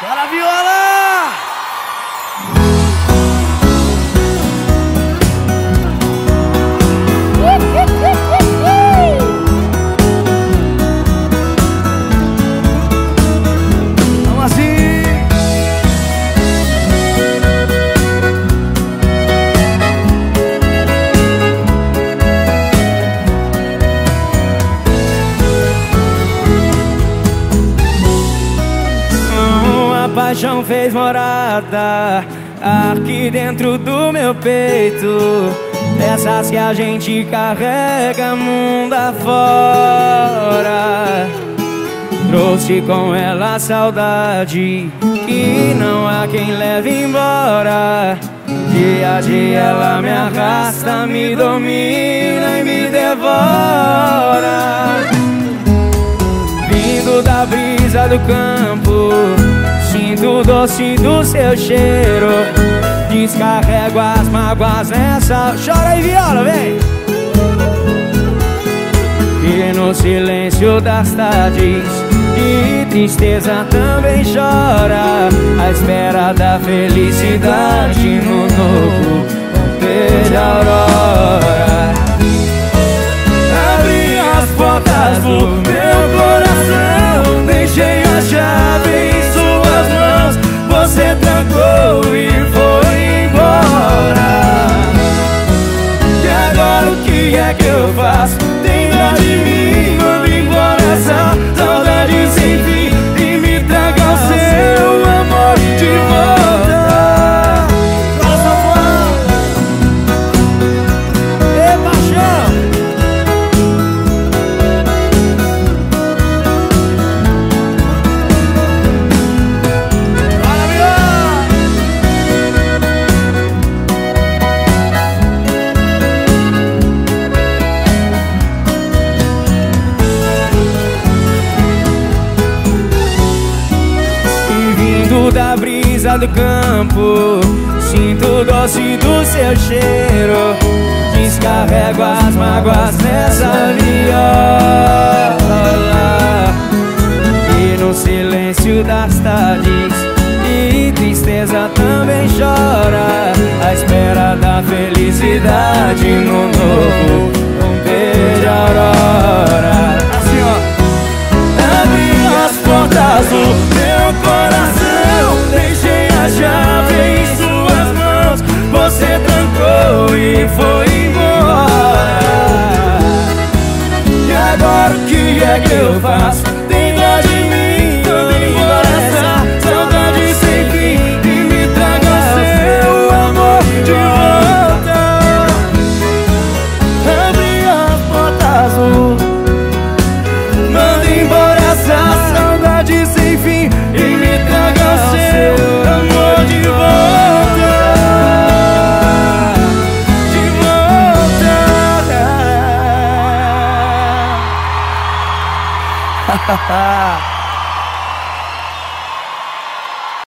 Chora viola! Paixão fez morada aqui dentro do meu peito. Essas que a gente carrega mundo afora. Trouxe com ela a saudade que não há quem leve embora. Dia a dia ela me arrasta, me domina e me devora. Vindo da brisa do campo Sinto o doce do seu cheiro. Descarrego as mágoas nessa. Chora aí, viola, vem! E no silêncio das tardes De tristeza também chora. À espera da felicidade No novo romper de aurora Abri as portas do meu brisa do campo. Sinto o doce do seu cheiro. Descarrego as mágoas nessa viola. E no silêncio das tardes E tristeza também chora. À espera da felicidade no novo ha ha ha